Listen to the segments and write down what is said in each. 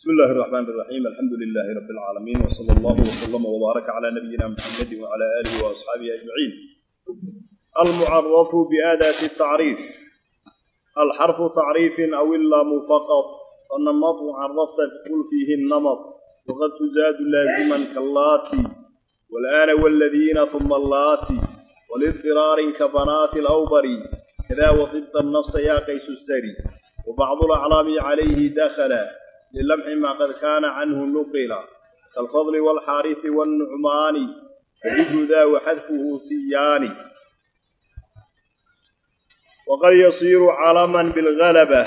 bismi illaahi raxmaan raxiim alxamdu lilaahi rabbi alcaalamiin wsala allahu wslama wbaaraka cala nabiyina muxamadi wcala aalihi waasxaabihi ajmaciin almucarafu biaadaati tacriif alxarfu tacriifin aw ilaamu faqad fanamadu carafta qul fiihi namad waqad tuzaadu laaziman kallaati walaana waladiina uma allaati waliddiraarin ka banaati alawbari. Kada wadibta nafsa yaa qaysu sari wabacdu alaclaami calayhi dakhala lilamxi maa qad kaana canhu nuqila kaalfadli waalxaarifi waalnucmaani fadikru daa waxadfuhu siyaani waqad yasiiru calaman bilgalaba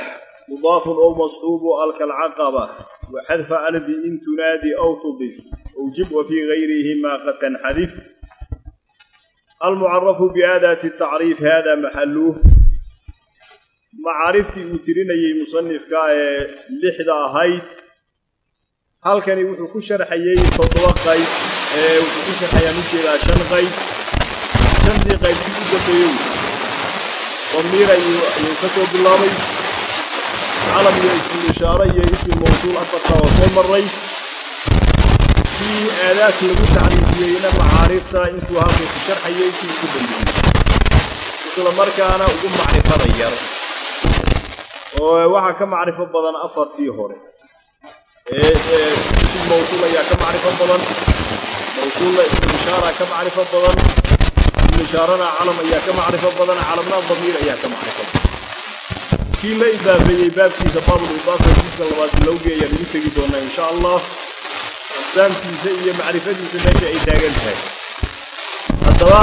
mudaafun ow masxuubu alka alcaqaba waxadfa albi in tunaadi aw tudif awjib wa fii gayrihi maa qad tanxadif almucarafu biaadaati tacriif hada maxaluh macaariftii uu tirinayey musanifka ee lixda ahayd halkani wuxuu ku sharxayey toddoba qayb ee wuxuu ku sharxayaa u jeedaa shan qayb. Shantii qaybtii u dambeeyey damiir ayuu ka soo bilaabay. Calam iyo ismul ishaare iyo ismi mawsuul afartaa oo soo maray kii aadaad lagu tacriifiyeyna macaarifta intuu halkuu ku sharxayey kii ku dambeeyey. Isla markaana ugu macrifada yar oo waxaa ka macrifo badan afartii hore. Ism mawsuul ayaa ka macrifo badan mawsuulla ismulishaara ka macrifo badan ismulishaarana calam ayaa ka macrifo badan calamna damiir ayaa ka macrifo badan. Kii la idaafeeyey baabkiisa baabul jiska labaad bilowgii ayaan ugu tegi doonaa insha allah aqsaamtiisa iyo macrifadiisa meesha ay taagan tahay. Haddaba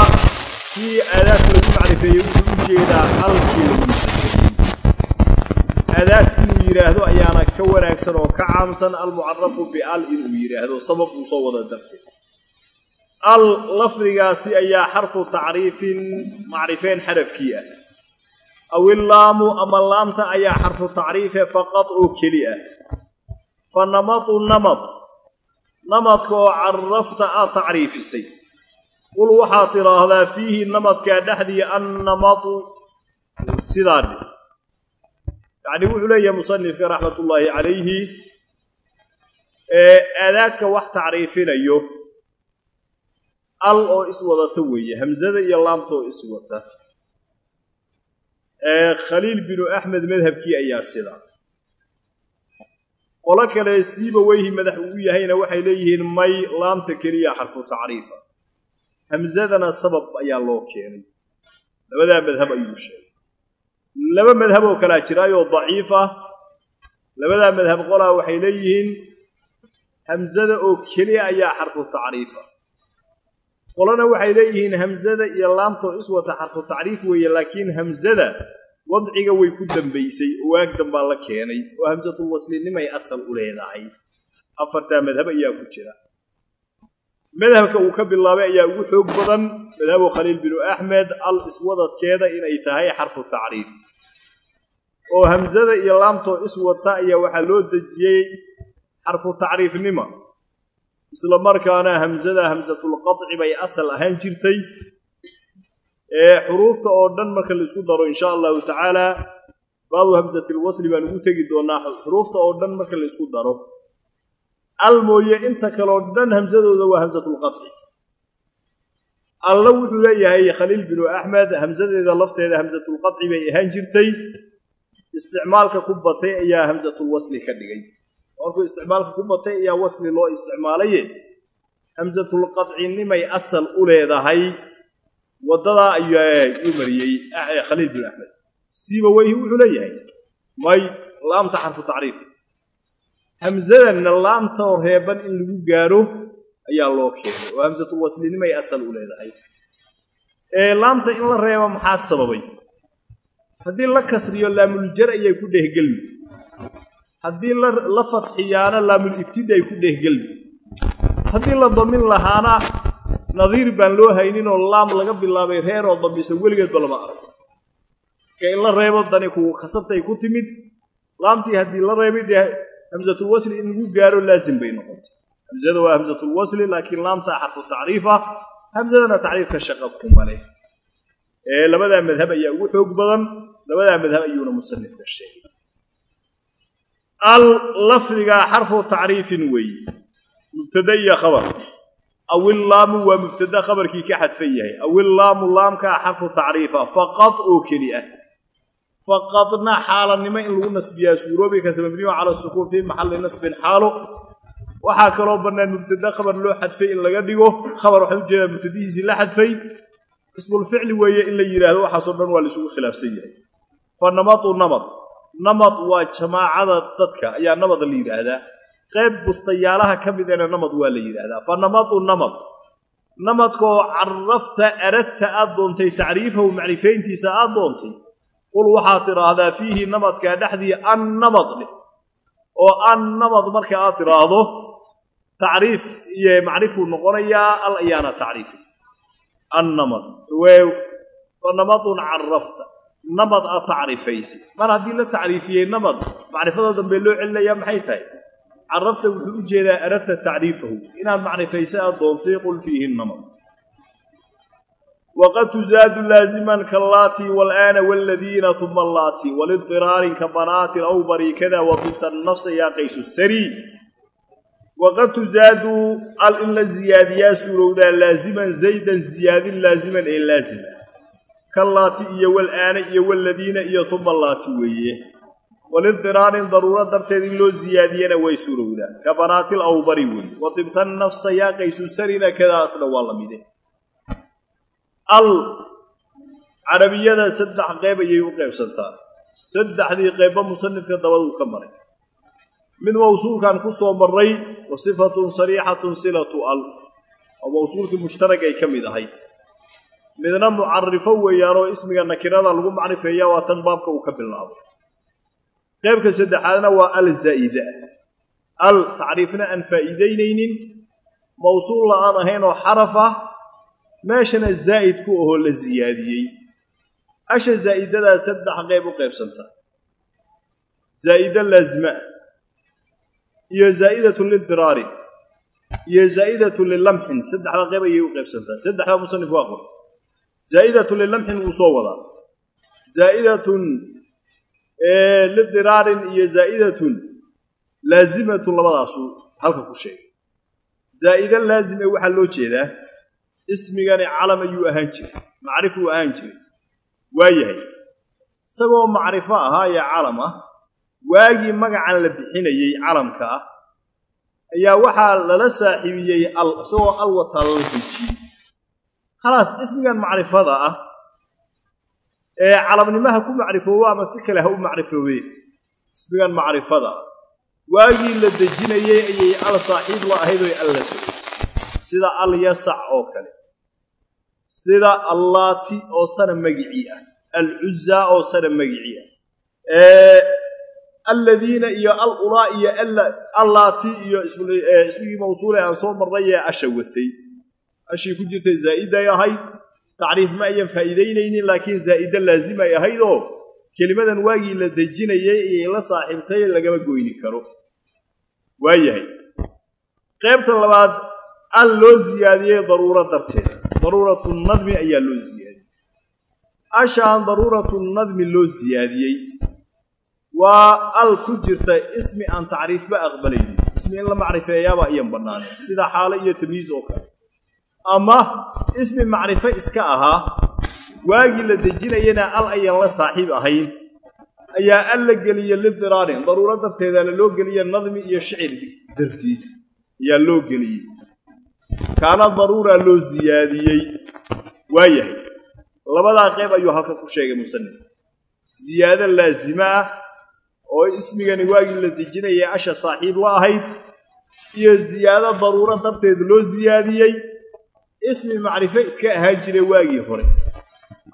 kii aadaadka lagu macrifeeyey wuxuu u halkii lagu aadaad inuu yidhaahdo ayaana ka wanaagsan oo ka caamsan almucarafu bial inuu yidhaahdo sabab uu soo wada darteed al lafdigaasi ayaa xarfu tacriifin macrifeen xarafkii ah. Aw illaamu ama laamta ayaa xarfu tacriife faqad oo keli ah. Fa namadu namad. Namadka oo carafta aad tacriifisay. Qul waxaad tidhaahdaa fiihi namadkaa dhexdii annamadu. Sidaa dhe yacni wuxuu leeyahay musanifka raxmatullaahi calayhi aadaadka wax tacriifinayo al oo iswadata weeye hamsada iyo laamta oo iswata. Khaliil binu axmed madhabkii ayaa sida. Qolo kale siiba weyhi madax ugu yahayna waxay leeyihiin may laamta keliya xarfu tacriifa. Hamsadana sabab ayaa loo keenay. Labadaa madhab ayuu sheegay laba madhab oo kalaa jiraayoo daciif ah. Labadaa madhab qolaa waxay leeyihiin hamsada oo keliya ayaa xarfu tacriifa qolana waxay leeyihiin hamsada iyo laamtoo iswata xarfu tacriif weeye laakiin hamsada wadciga way ku dambaysay oo waag dambaa la keenay oo hamsatul waslinimay asal u leedahay. Afartaa madhab ayaa ku jira madhabka uu ka bilaabay ayaa ugu xoog badan madhabu khaliil binu axmed al iswadadkeeda inay tahay xarfu tacriif. Oo hamsada iyo laamtoo iswata ayaa waxaa loo dejiyey xarfu tacriifnima. Isla markaana hamsada hamsatulqaci bay asal ahaan jirtay. Ee xuruufta oo dhan marka la isku daro insha allahu tacaala baabu hamsatilwasli baan ugu tegi doonaa xuruufta oo dhan marka la isku daro al mooye inta kaleo dhan hamsadooda waa hamsatulqaci alla wuxuu leeyahay khaliil binu axmed hamsadeeda lafteeda hamsatulqaci bay ahaan jirtay. Isticmaalka ku batay ayaa hamsatulwasli ka dhigay. Markuu isticmaalka ku batay ayaa wasli loo isticmaalaye hamsatulqadcinimay asal u leedahay. Waddadaa ayuu mariyey khaliil binu axmed siiba weyhi wuxuu leeyahay may laamta xarfu tacriif hamsadanna laamtoo reeban in lagu gaaro ayaa loo keenay. Oo hamsatulwaslinimay asal u leedahay. Ee laamta in la reebo maxaa sababay? Haddii la kasriyo laamuljar ayay ku dhehgelmi haddii la fadxiyaana laamul ibtida ay ku dhehgelmi haddii la damin lahaana nadiir baan loo hayninoo laam laga bilaabay reeroo dambisa weligeedba lama arko. Marka in la reebo dani kugu khasabtay ku timid. Laamtii haddii la reebay dee hamsatulwasli in lagu gaaro laazim bay noqotay. Hamsada waa hamsatulwasli laakiin laamtaa xarfu tacriifa hamsadana tacriifka shaqa kuma leh. Ee labadaa madhab ayaa ugu xoog badan labadaa madhab ayuuna musanifka sheegay. Al lafdigaa xarfu tacriifin weeye mubtada iyo khabar awillaamu waa mubtada khabarkii ka xadfan yahay. Awillaamu laamkaa xarfu tacriifa faqad oo keli ah faqadna xaalanimo in lagu nasbiyaa suuroobi karta mabniyu cala sukuun fii maxalli nasbin xaalo. Waxaa kaloo bannaan mubtada khabar loo xadfay in laga dhigo. Khabar waxay u jeedaa mubtadihiisii la xadfay. Ismulficli weeye in la yidhaahdo waxaasoo dhan waa laisugu khilaafsan yahay. Fa namadu namad. Namad waa jamaacada dadka ayaa namad la yidhaahdaa qayb bustayaalaha ka midana namad waa la yidhaahdaa fa namadu namad. Namadkaoo carafta aradta aad doontay tacriifahu macrifayntiisa aad doontay qul waxaad tidhaahdaa fiihi namadkaa dhexdii an namad dheh oo an namad marka aad tidhaahdo tacriif iyo macrifuu noqonayaa al ayaana tacriifi annamad fa namadun carafta namad aad tacriifaysa mar haddii la tacriifiyey namad macrifada dambe loo celinayaa maxay tahay? Carafta wuxuu u jeedaa aradta tacriifahu. Inaad macrifaysa aad doontay qul fiihi namad wqad tuzaadu laaziman kallaati walaana wladiina uma allaati waliddiraarin ka banaatin aw bariikada wabinta nafsa yaa qaysu sari waqad tuzaadu al in la ziyaadiyaa suurowdaa laaziman zaydan ziyaadin laaziman ee laazima kallaati iyo walaana iyo waladiina iyo uma allaati weeye waliddiraarin daruuro darteed in loo ziyaadiyana way suurowdaa ka banaatil awbari weeye wadibta nafsa yaa qaysu sarina kadaasna waa la al carabiyada saddex qayb ayay u qaybsantaa. Saddexdii qaybba musanifka dabaduu ka maray. Mid mawsuulkan ku soo marray wa sifatun sariixatun silatu al oo mawsuulkii mushtarag ay ka mid ahay. Midna mucarifo weeyaanoo ismiga nakirada lagu macrifeeya waa tan baabka uu ka bilaabo. Qaybka saddexaadna waa al zaa'ida. Al tacriifna aan faa'iidaynaynin. Mawsuulla aan ahayn oo xaraf ah meeshana zaa'id ku ahoo la siyaadiyey asha zaa'idadaa saddex qayb u qaybsanta. Zaa'ida laazima iyo zaa'idatun lildiraarin iyo zaa'idatun lilamxin saddexda qayb ayay u qaybsantaa saddexdaa musanif waa qor zaa'idatun lilamxin wuu soo wadaa. Zaa'idatun lidiraarin iyo zaa'idatun laazimatun labadaasuu halka ku sheegay. Zaa'ida laazime waxaa loo jeedaa ismigani calam ayuu ahaan jiray macrifuu ahaan jiray waa yahay. Isagoo macrifo ahaa ee calam ah waagii magacan la bixinayey calamka ah ayaa waxaa lala saaxiibiyey al isagoo al wataa lala hejiyey. Khalaas ismigan macrifada ah ee calamnimaha ku macrifoobo ama si kale ha u macrifoobee ismigan macrifada waagii la dejinayey ayay al saaxiib la ahayd oy al la sida al yasac oo kale sida allaati oo sana magicii ah alcuzaa oo sana magicii ah alladiina iyo al ulaa iyo allaati iyo ismigii mawsuule aan soo marray ee asha watay. Ashii ku jirtay zaa'iday ahayd tacriif ma ayan faa'iidaynaynin laakiin zaa'ida laazimay ahayd oo kelimadan waagii la dejinayey ayay la saaxiibtay lagama goyni karo. Waa yahay. Qaybta labaad al loo siyaadiyey daruuro darteed daruuratu nadmi ayaa loo siyaadiyey ashaan daruuratu nadmi loo siyaadiyey waa al ku jirta ismi aan tacriifba aqbalaynin. Ismi in la macrifeeyaaba iyan bannaaneen sida xaalo iyo tamyiis oo kale. Ama ismi macrifo iska ahaa waagii la dejinayana al ayan la saaxiib ahayn. Ayaa al la geliye lidiraarin daruuro darteedaana loo geliye nadmi iyo shicir dartiid ayaa loo geliyey kaana daruuraa loo siyaadiyey waa yahay labadaa qayb ayuu halka ku sheegay musanif ziyaado laasimo ah oo ismigani waagii la dejinayay asha saaxiib la ahayd iyo ziyaado daruuro darteed loo siyaadiyey ismi macrifo iska ahaan jiray waagii hore.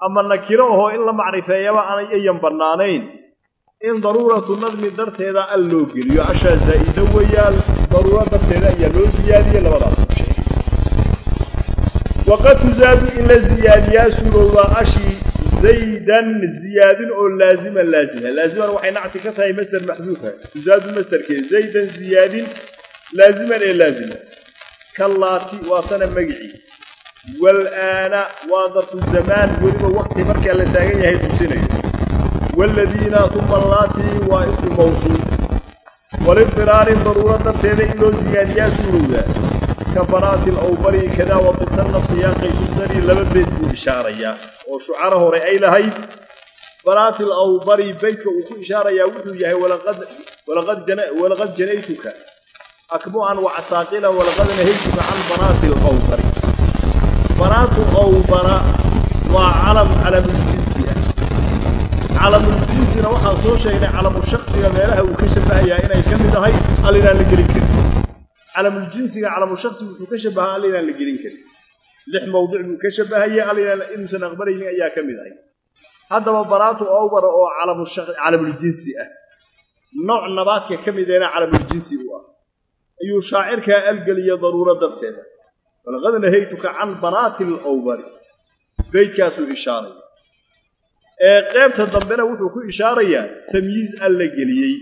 Ama nakiro ahoo in la macrifeeyaba ayan bannaanayn in daruuratu nadmi darteeda al loo geliyo. Ashaa zaa'ido weeyaan daruuro darteeda ayaa loo siyaadiyey sheegay waqad tusaadu in la ziyaadiyaa suurowdaa ashii zaydan ziyaadin oo laaziman laazima laaziman waxay nacti ka tahay masder maxduufa tusaadu masderkee zaydan ziyaadin laaziman ee laazima kallaati waa sana magicii walaana waa darfu zamaan weliba waqti markaa la taagan yahay tusinayo waaladiina uma allaatii waa ismu mawsuul waliddiraarin daruuro darteeda in loo siyaadiyaa suurowdaa ka banaati alawbari kadaa wadibta nafsi yaa qaysu sani laba beyd buu ishaarayaa. Oo shucaro hore ay lahayd banaati alawbari beydka uu ku ishaarayaa wuxuu yahay walaqad janaytuka. Akbu'an wacasaaqilan walaqad nahaytuka can banaati alawbari banaatu awbara waa calam calamuljinsi ah. Calamuuljinsina waxaan soo sheegnay calamu shaksiga meelaha uu ka shabahayaa inay ka mid ahay al inaan la gelin karin calamuljinsiga calamu shaksigu wuxuu ka shabahaa al inaan la gelin karin. Lix mawdic buu ka shabahaya al inuusan aqbalaynin ayaa ka mid ahay haddaba banaatu awbara oo calamuljinsi ah. Nooc nabaadka ka mideena calamuljinsi u ah. Ayuu shaacirkaa algeliya daruuro darteeda. Walaqad nahaytuka can banaati alawbari beydkaasuu ishaaraya. Ee qaybta dambena wuxuu ku ishaarayaa tamyiiz al la geliyey.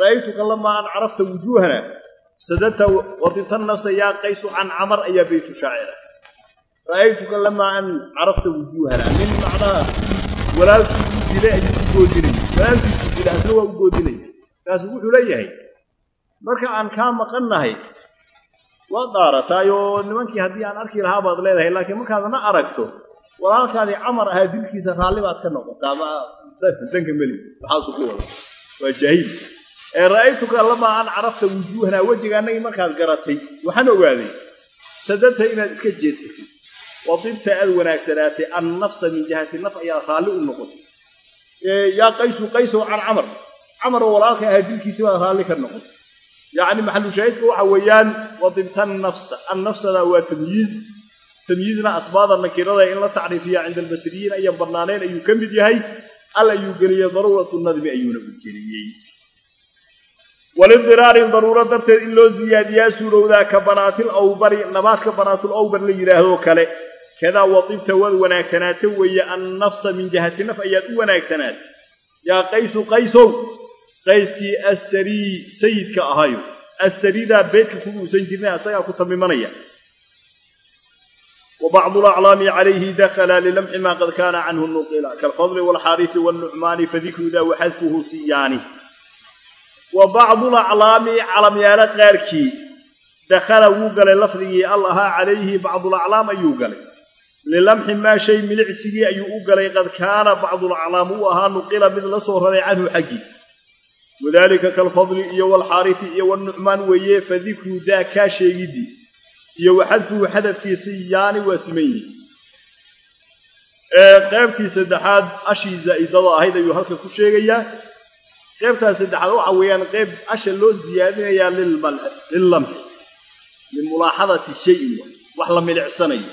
Ra'aytuka lamaa an carafta wujuuhana sadata wadibta nafsa yaa qaysu can camar ayaa beytu shaacira ra'aytuka lamaa an carafta wujuuhana nin macnaha walaalkii u dilay ayuu u goodinaya walaalkiisu dilay asna waa u goodinaya kaasu wuxuu leeyahay marka aan kaa maqannahay waad dhaarataayoo nimankii haddii aan arki lahaa baad leedahay laakiin markaadna aragto walaalkaadii camar ahaa dilkiisa raalli baad ka noqotaa ma danka meli maxaasu ku wada waa jaahiil ra'aytuka lamaa an carafta wujuuhanaa wejiga annagii markaad garatay waxaan ogaaday sadadta inaad iska jeedsatay wadibta aad wanaagsanaatay an nafsa min jihati naf ayaa raalli u noqotay. Yaa qaysu qaysow can camar camar oo walaalka ahaa dilkiisi baad raalli ka noqotay. Yacni maxalu shaahidka waxa weeyaan wadibta nafsa annafsada waa tamyiiz. Tamyiizna asbaada nakirada in la tacriifiya cinda albasriyiin ayaan bannaanayn ayuu ka mid yahay al ayuu geliyey daruuratu nadmi ayuuna u geliyey walidiraarin daruuro darteed in loo siyaadiyaa suurowdaa ka banaatil awbari nabaadka banaatul awbar la yidhaahdo kale. Kadaa watibta waad wanaagsanaata weeye annafsa min jihati naf ayaad u wanaagsanaata yaa qaysu qaysow qayskii assarii sayidka ahayo assaridaa beydka kuguusan jirna asagaa ku tamimanaya. Wbacd laclaami calayhi dakla lilamxi maa qad kaana canhu nuqila kalfadli wاlxarifi wاnnucmaani fadikru da waxadfuhu siyaani wa bacdu aclaami calamyaalo qaarkii dakhala wuu galay lafdigii al ahaa calayhi bacdul aclaam ayuu galay. Lilamxi maa shay milicsigii ayuu u galay qad kaana bacdul aclaam uu ahaa nuqila mid la soo raray canhu xaggii wadaalika kalfadli iyo walxaarifi iyo walnucmaan weeye fadikru daa kaa sheegidii iyo waxadfuhu xadafkiisi yaani waa siman yihi qaybtii saddexaad ashii zaa'idada ahayd ayuu halka ku sheegayaa qaybtaas saddexaad waxa weeyaan qayb asha loo siyaadinayaa lillamxi limulaaxadati shayin wax la milicsanayo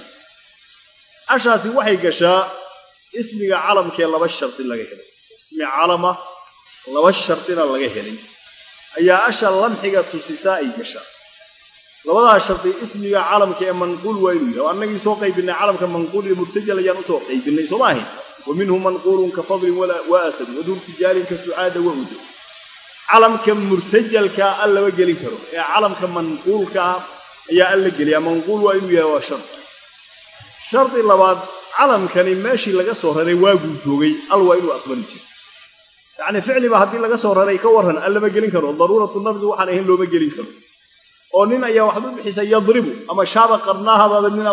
ashaasi waxay gashaa ismiga calamkee laba shardi laga helay. Ismi calama laba shardina laga helay. Ayaa asha lamxiga tusisaa ay gashaa. Labadaa shardi ismiga calamka ee manquul waa inuu yahay. Annagii soo qaybinay calamka manquul iyo murtajal ayaan u soo qaybinay soo maahay wa minhu manquulun ka fadlin wa asad wadur tijaalin ka sucaada wa udo calamka murtajalkaa al lama gelin karo ee calamka manquulkaa ayaa al la geliyaa manquul waa inuu yahay waa shardi shardi labaad calamkani meeshii laga soo raray waaguu joogay al waa inuu aqbali jiro yacni ficliba haddii laga soo raray ka warran al lama gelin karo daruuratu nafdi waxaan ahayn looma gelin karo oo nin ayaa waxaad u bixisay yadribu ama shaaba qarnaaha baada nin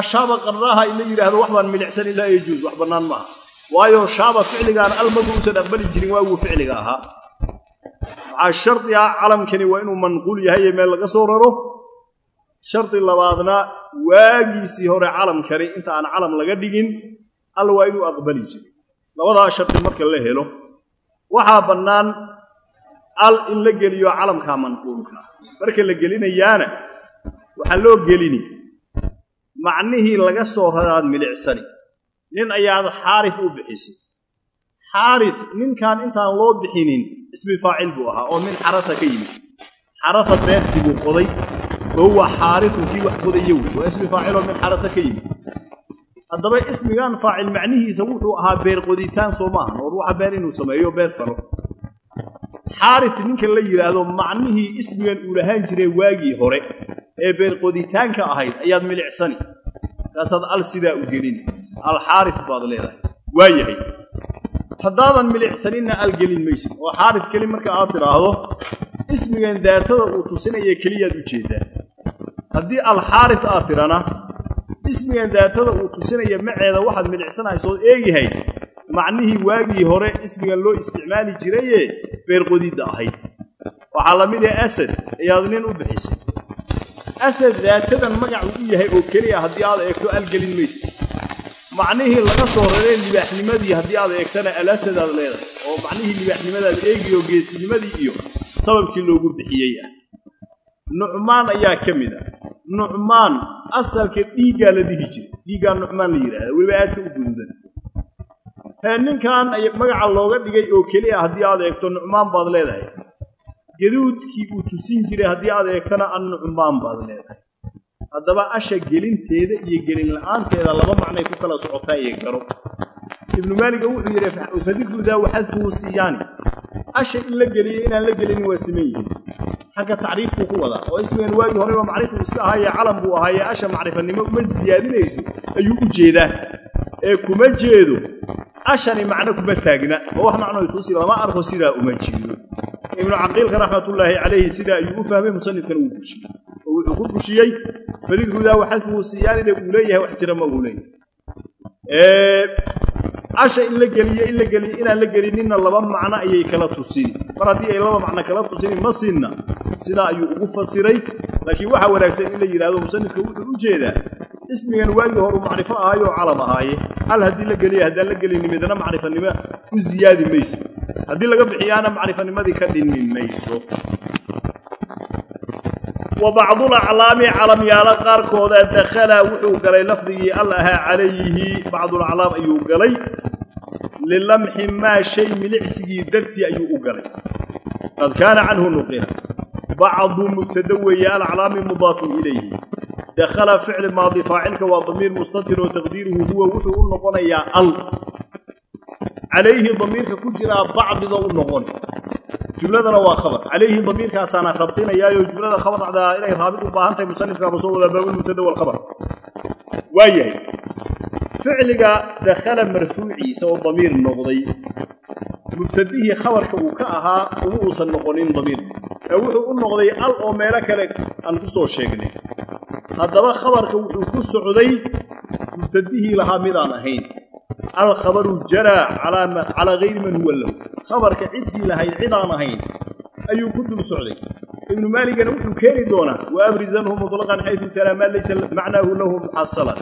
ashaaba qarnaaha in la yidhaahdo wax baan milicsan ilaa yajuus wax bannaan maaha. Waayo shaaba ficligaan almadu uusan aqbali jirin waaguu ficliga ahaa. Waxaa shardi ah calamkani waa inuu manquul yahay ee meel laga soo raro. Shardi labaadna waagiisii hore calamkani inta aan calam laga dhigin al waa inuu aqbali jirin labadaa shardi marka la helo waxaa bannaan al in la geliyo calamkaa manquulka. Marka la gelinayaana waxaa loo gelini macnihii laga soo raraad milicsani nin ayaad xaarif u bixisay xaarif ninkan intaan loo bixinin ismi faacil buu ahaa oo min xarasa ka yimid. Xarasa beertii buu qoday fa huwa kii wax qodaya wey waa ismi faaciloo min xarasa ka yimid. Haddaba ismigan faacil macnihiisa wuxuu ahaa beer qoditaan soo maahan oo ruuxa beer inuu sameeyo beer falo. Xaarif ninka la yidhaahdo macnihii ismigan uu lahaan jiray waagii hore ee beerqoditaanka ahayd ayaad milicsani kaasaad al sidaa u gelini alxaarif baad leedahay. Waa yahay. Haddaadan milicsaninna al gelin maysid oo xaarif keli marka aad tidhaahdo ismigan daatada uu tusinaya keliyaad u jeedaa. Haddii alxaarif aad tidhana ismigan daatada uu tusinaya maceeda waxaad milicsanaysood eegi hays macnihii waagii hore ismigan loo isticmaali jiraye beerqodidda ahayd. Waxaa la mid ah asad ayaad nin u bixisay asad daatadan magac uu yahay oo keliya haddii aad eegto algelin maysa macnihii laga soo raree libaaxnimadii haddii aad eegtana alasad aad leedahay oo macnihii libaaxnimadaad eegiyo geesinimadii iyo sababkii loogu bixiyey. Ah nucmaan ayaa ka mid ah nucmaan asalka dhiiggaa la dhihi jiray. Dhiiggaa nucmaan la yidhahda weliba aadka u guduudan hee ninkan magaca looga dhigay oo keliya haddii aad eegto nucmaan baad leedahay gaduudkii uu tusin jiray haddii aad eegtana an nucmaan baad leedahay. Haddaba asha gelinteeda iyo gelin la'aanteeda laba macnay ku kala socotaa iyo garo. Ibnu maaliga wuxuu yidhi fadikrudaa waxadfuhu siyaani asha in la geliyo inaan la gelinin waa siman yihiin. Xagga tacriifkuu ku wadaa. Oo ismigan waagii horeba macrifu iska ahaayee calam buu ahaayee asha macrifanimo uma siyaadinayso ayuu u jeedaa ee kuma jeedo. Ashani macno kuma taagna oo wax macnoy tusi lama arko sidaa uma jeedo. Ibnu caqiilka raxmatullaahi calayhi sidaa ayuu u fahmay musanifkan uu bushiyey oo wuxuu ku bushiyey fadikrudaa waxadfuhu siyaanina uu leeyahay wax jira ma uu leeyahay asha in la geliyo in la geliyo inaan la gelininna laba macno ayay kala tusini mar haddii ay laba macno kala tusini ma sinna. Sidaa ayuu ugu fasiray. Laakiin waxaa wanaagsan in la yidhahdo musanifka wuxuu u jeedaa ismigan waagii horu macrifo ahaayo oo calam ahaaye hal haddii la geliya haddaan la gelini midna macrifanimo u siyaadi mayso. Haddii laga bixiyaana macrifanimadii ka dhinmi mayso. Wa bacdulaclaami calamyaalo qaarkooda dakhala wuxuu galay lafdigii al ahaa calayhi. Bacdulaclaam ayuu galay. Lilamxi maa shay milicsigii dartii ayuu u galay. Qad kaana canhu nuqila bacdu mubtada weeye alaclaami mudaafun ilayhi dakhala ficli maadi faacilka waa damiir mustatir oo taqdiiruhu huwa wuxuu u noqonayaa al calayhi damiirka ku jiraa bacdida u noqon jumladana waa khabar calayhi damiirkaasaana rabdinayaayo jumlada khabardaa inay raabid u baahan tahay musanifkaaba soo wadaa baabulmubtada walkhabar waa yahay ficliga dakhala marfuuciisa oo damiir noqday mubtadihii khabarka uu ka ahaa uma uusan noqonin damiir ee wuxuu u noqday al oo meelo kale aan ku soo sheegnay. Haddaba khabarka wuxuu ku socday mubtadihii lahaa midaan ahayn. Alkhabaru jaraa calaa gayri man huwa lahu. Khabarka ciddii lahayd cidaan ahayn ayuu ku dul socday. Ibnu maaligana wuxuu keeni doonaa wa abrizanhu mutlaqan xaysu talaa maa laysa macnaahu lahu muxasalan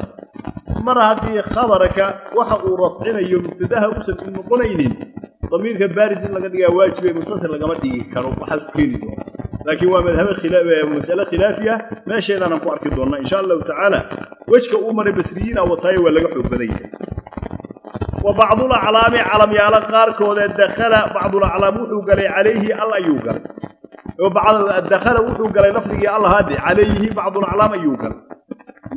mar haddii khabarka waxa uu rafcinayo mubtadaha uusan u noqonaynin damiirka baaris in laga dhigaa waajibe mustatir lagama dhigi karo waxaasu keeni doona. Laakiin waa masale khilaafi ah meesheedaanaan ku arki doonnaa insha allahu tacaala wejka uu maray basriyiina wataayo waa laga xoog badan yahay. Wa bacdulaclaami calamyaalo qaarkooda dakhala bacdulaclaam wuxuu galay calayhi al ayuu galay. Dakhala wuxuu galay lafdigii allahaade calayhi bacdulaclaam ayuu galay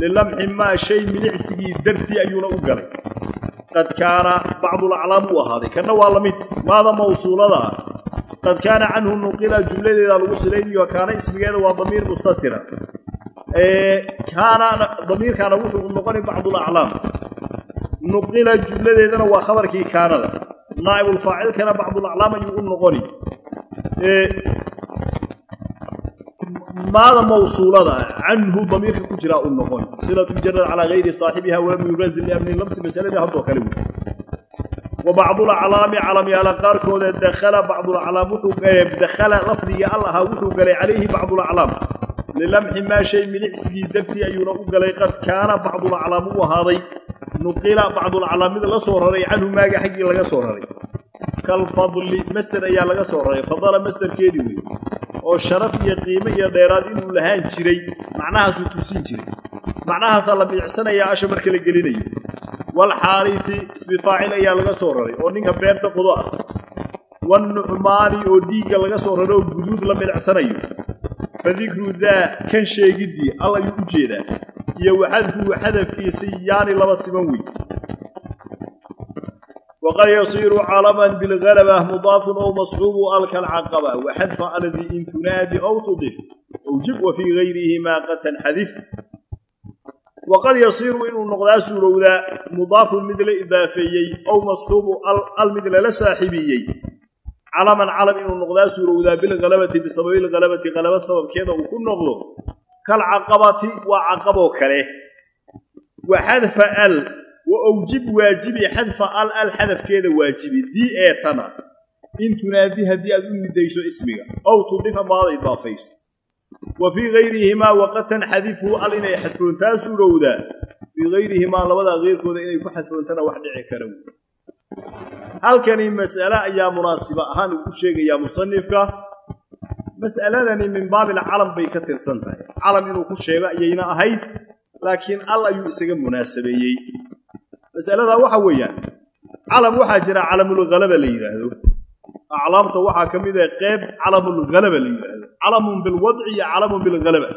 lilamxi maa shay milicsigii dartii ayuuna u galay qad kaana bacdulaclaam uu ahaaday kanna waa la mid maada mawsuulada ah qad kaana canhu nuqila jumladeeda lagu silaynayo kaana ismigeeda waa damiir mustatira kaana damiirkaana wuxuu noqonay bacdulaclaam nuqila jumladeedana waa khabarkii kaanada naa'ibulfaacilkana bacdulaclaam ayuu u noqoni maada mawsuulada canhu damiirka ku jiraa u noqon. Silatu mujarad calaa gayri saaxibiha walam yurazil liamni lamsi masaladii haddoo kale wey wa bacdulaclaami calamyaala qaarkooda dakhala bacdulaclaam wuxuu dakhala lafdigii al ahaa wuxuu galay calayhi bacdulaclaam lilamxi maa shay milicsigii dartii ayuuna u galay qad kaana bacdulaclaam u ahaaday. Nuqila bacdulaclaamida la soo raray canhu maaga xaggii laga soo raray. Kalfadli master ayaa laga soo raray fadala masterkeedii wey oo sharaf iyo qiimo iyo dheeraad inuu lahaan jiray macnahaasuu tusin jiray. Macnahaasaa la bilicsanayaa asha marka la gelinayo. Walxaarifi ismi faacil ayaa laga soo raray oo ninka beerta qudo ah. Wannucmaani oo dhiigga laga soo raray oo guduud la bilicsanayo fa dikru daa kan sheegiddii al ayuu u jeedaa. Iyo waxadfuhu xadafkiisa yaani laba siman wey wqad yasiiru calaman bilgalaba mudaafun ow masxuubu alka alcaqaba waxadfa aladii in tunaadi ow tudif awjib wa fii gayrihi maa qad tanxadif waqad yasiiru inuu noqdaa suurowdaa mudaafun mid la idaafeeyey ow masxuubu al mid lala saaxiibiyey calaman calam inuu noqdaa suurowdaa bilhalabati bisababi lhalabati halaba sababkeeda uu ku noqdo kalcaqabati waa caqaboo kale wa xadfa al wa awjib waajibi xadfa al al xadafkeeda waajibi dii ee tana. In tunaadi haddii aad u nidayso ismiga ow tudifa maada idaafayso wa fii gayrihimaa waqad tanxadifu al inay xadfoontaa suurowdaa fii gayrihimaa labadaa keyrkooda inay ku xadfoontana wax dhici kara wey halkani mas'ale ayaa munaasiba ahaan uu ku sheegayaa musanifka. Mas'aladani min baabil calam bay ka tirsan tahay. Calam inuu ku sheego ayayna ahayd laakiin al ayuu isaga munaasabeeyey mas'aladaa waxa weeyaan calam waxaa jira calamulhalaba la yidhaahdo aclaamta waxaa ka mid ah qeyb calamulhalaba la yidhaahdo calamun bilwadci iyo calamun bilhalaba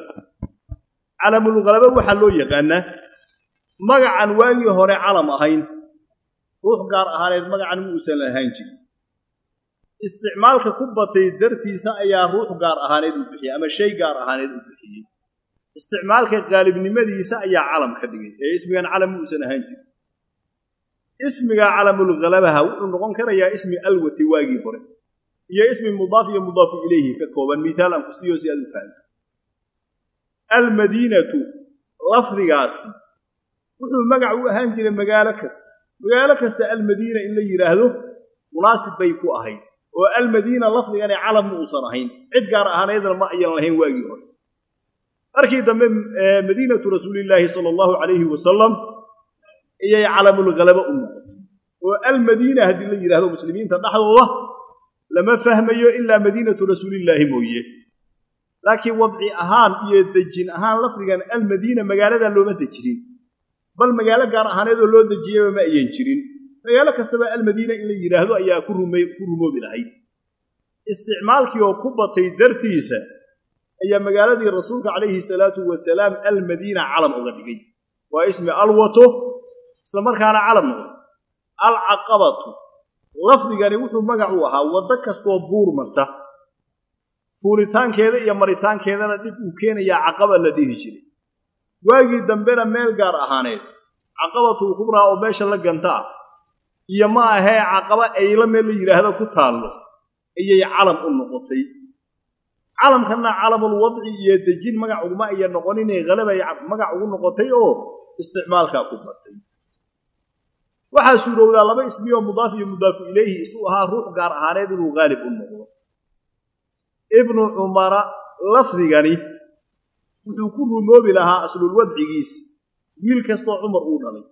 calamulhalaba waxaa loo yaqaanaa magacan waagii hore calam ahayn ruux gaar ahaaneed magacan ma uusan lahaan jirin. Isticmaalka ku batay dartiisa ayaa ruux gaar ahaaneed u bixiyey ama shay gaar ahaaneed u bixiyey. Isticmaalka qaalibnimadiisa ayaa calam ka dhigay. Ee ismigan calam ma uusan ahaan jirin ismiga calamulghalabaha wuxuu noqon karayaa ismi alwati waagii hore iyo ismi mudaaf iyo mudaafu ilayhi ka kooban. Miitaal aan ku siiyo si aad u fahamto almadiinatu lafdigaasi wuxuu magac u ahaan jiray magaalo kasta. Magaalo kasta almadiina in la yidhaahdo munaasib bay ku ahayd oo almadiina lafdigani calam ma uusan ahayn. Cid gaar ahaaneedna ma ayan lahayn waagii hore. Markii dambe madiinatu rasuulillaahi sala allahu calayhi wasalam iyay calamulhalaba u oo almadiina haddii la yidhahdo muslimiinta dhexdooda lama fahmayo ilaa madiinatu rasuulillaahi mooye. Laakiin wadci ahaan iyo dejin ahaan lafdigan almadiina magaaladaa looma dejinin bal magaalo gaar ahaaneedoo loo dejiyaba ma ayan jirin. Magaalo kastaba almadiina in la yidhaahdo ayaa ku rumoobi lahayd isticmaalkii oo ku batay dartiisa ayaa magaaladii rasuulka calayhi salaatu wasalaam almadiina calam uga dhigay. Waa ismi alwato isla markaana calam noqday alcaqabatu. Lafdigani wuxuu magac u ahaa waddo kastoo buur marta. Fuulitaankeeda iyo maritaankeedana dhib uu keenayaa caqaba la dhihi jiray. Waagii dambena meel gaar ahaaneed caqabatul kubraa oo meesha la ganta ah iyo ma ahee caqaba ayla meel la yidhaahdo ku taallo ayay calam u noqotay. Calamkanna calamul wadci iyo dejin magac uguma aya noqoninee halabay magac ugu noqotay oo isticmaalkaa ku batay waxaa suurowdaa laba ismiyoo mudaaf iyo mudaafu ilayhi isu ahaa ruux gaar ahaaneed inuu haalib u noqdo. Ibnu cumara lafdigani wuxuu ku rumoobi lahaa aslul wadcigiisa wiil kastoo cumar uu dhalay.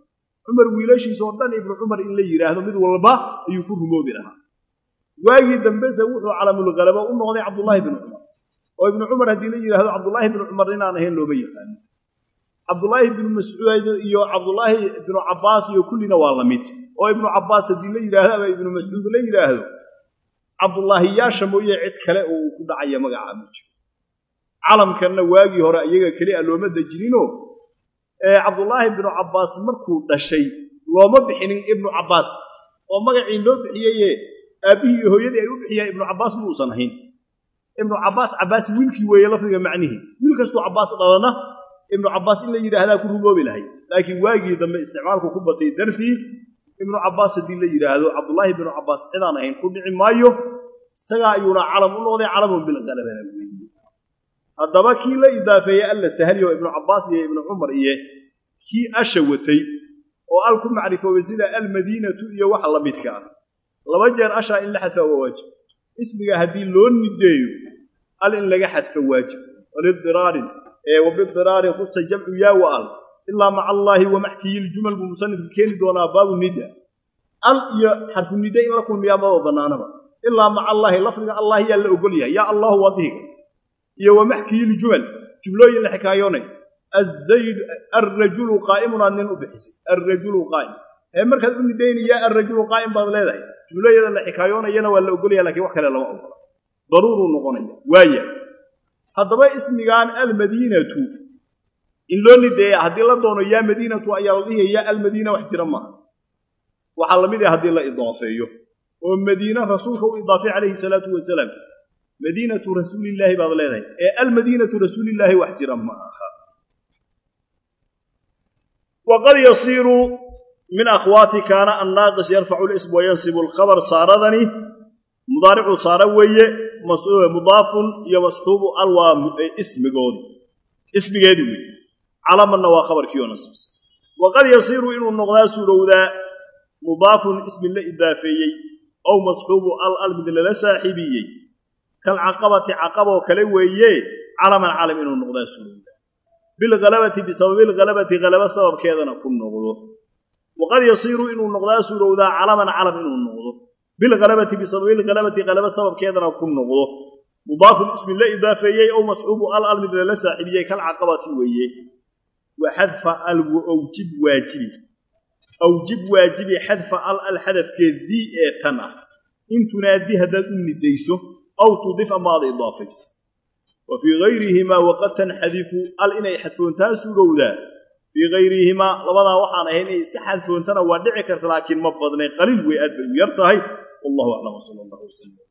Cumar wiilashiisoo dhan ibnu cumar in la yidhaahdo mid walba ayuu ku rumoobi lahaa. Waagii dambese wuxuu calamulhalaba u noqday cabdullaahi bnu cumar. Oo ibnu cumar haddii la yidhahdo cabdullaahi bnu cumar inaan ahayn looma yaqaano cabdullaahi bnu mascuud iyo cabdullaahi ibnu cabbaas iyo kullina waa la mid. Oo ibnu cabbaas haddii la yidhaahdo ama ibnu mascuud la yidhaahdo cabdullaahiyaasha mooye cid kale oo uu ku dhacaya magacaa ma jiro. Calamkanna waagii hore iyaga keli a looma dejininoo cabdullaahi ibnu cabbaas markuu dhashay looma bixinin ibnu cabbaas oo magacii loo bixiyeye aabbihii iyo hooyadii ay u bixiyaan ibnu cabbaas ma uusan ahayn. Ibnu cabbaas cabbaas wiilkii weeye lafdiga macnihii wiil kastuu cabbaas dhalana ibnu cabbaas in la yidhaahdaa ku rumoobi lahay. Laakiin waagii dambe isticmaalku ku batay dartii ibnu cabbaas haddii la yidhaahdo cabdullaahi ibnu cabbaas cidaan ahayn ku dhici maayo isagaa ayuuna calam u noqday calamun bilqalabana weeye. Haddaba kii la idaafeeyey alla sahliyo ibnu cabbaas iyo ibnu cumar iyo kii asha watay oo al ku macrifoobay sida almadiinatu iyo waxa la midka ah. Laba jeer ashaa in la xadfaa waa waajib. Ismiga haddii loo nideeyo al in laga xadfa waajib. Walidiraarin wabidiraarin khusa jamcu yaa wa al ilaa maca allaahi wamaxkiyi ljumal buu musanifku keeni doonaa baabu nida al iyo xarfu nida in la kulmiyaa maba bannaanaba ilaa maca allaahi lafdiga allah yaa la ogol yahay yaa allahu waa dihiga iyo wamaxkiyi ljumal jublooyin la xikaayoonay azayd alrajulu qaa'imun aad nin u bixisay. Alrajulu qaa'im. Ee markaad u nidaynayaa alrajulu qaa'im baad leedahay. Jumlayada la xikaayoonayana waa la ogolaya lakiin wax kale lama ogola daruuruu noqonaya waaya haddaba ismigan almadiinatu. In loo nideeya haddii la doono yaa madiinatu ayaa la dhihaya yaa almadiina wax jira maaha waxaa la mid ah haddii la idaafeeyo. Oo madiina rasuulka u idaafay calayhi salaatu wasalaam. Madiinatu rasuulillaahi baad leedahay. Ee almadiinatu rasuulillaahi wax jira ma aha. Waqad yasiiru min akhwaati kaana annaaqis yarfacu lism wayansibu alkhabar saaradani. Mudaaricu saara weeye mudaafun iyo masxuubu al waa ismigoodi. Ismigeedi weeye calamanna waa khabarkiioo nasibsa waqad yasiiru inuu noqdaa suurowdaa mudaafun ismi la idaafeeyey ow masxuubu al al mid lala saaxiibiyey. Kalcaqabati caqaboo kale weeye calaman calam inuu noqdaa suurowdaa bilhalabati bisababi lhalabati halaba sababkeedana ku noqdo. Waqad yasiiru inuu noqdaa suurowdaa calaman calam inuu noqdo bilhalabati bisababi halaba sababkeedana ku noqdo mudaafun ismi la idaafeeyey ow masxuubu al mid lala saaxiibiyey kalcaqabati weeye wa xadfa al awjib waajibi awjib waajibi xadfa al al xadafkeed dii ee tan ah in tunaadi haddaad u nidayso aw tudif amaada idaafayso wa fii waqad tanxadifu al inay xadfoontaa suurowdaa fii gayrihimaa labadaa waxaan ahayn inay iska xadfoontana waa dhici karta laakiin ma badnay qaliil wey aad bay u yar tahay wallahu aclam sal allah wslam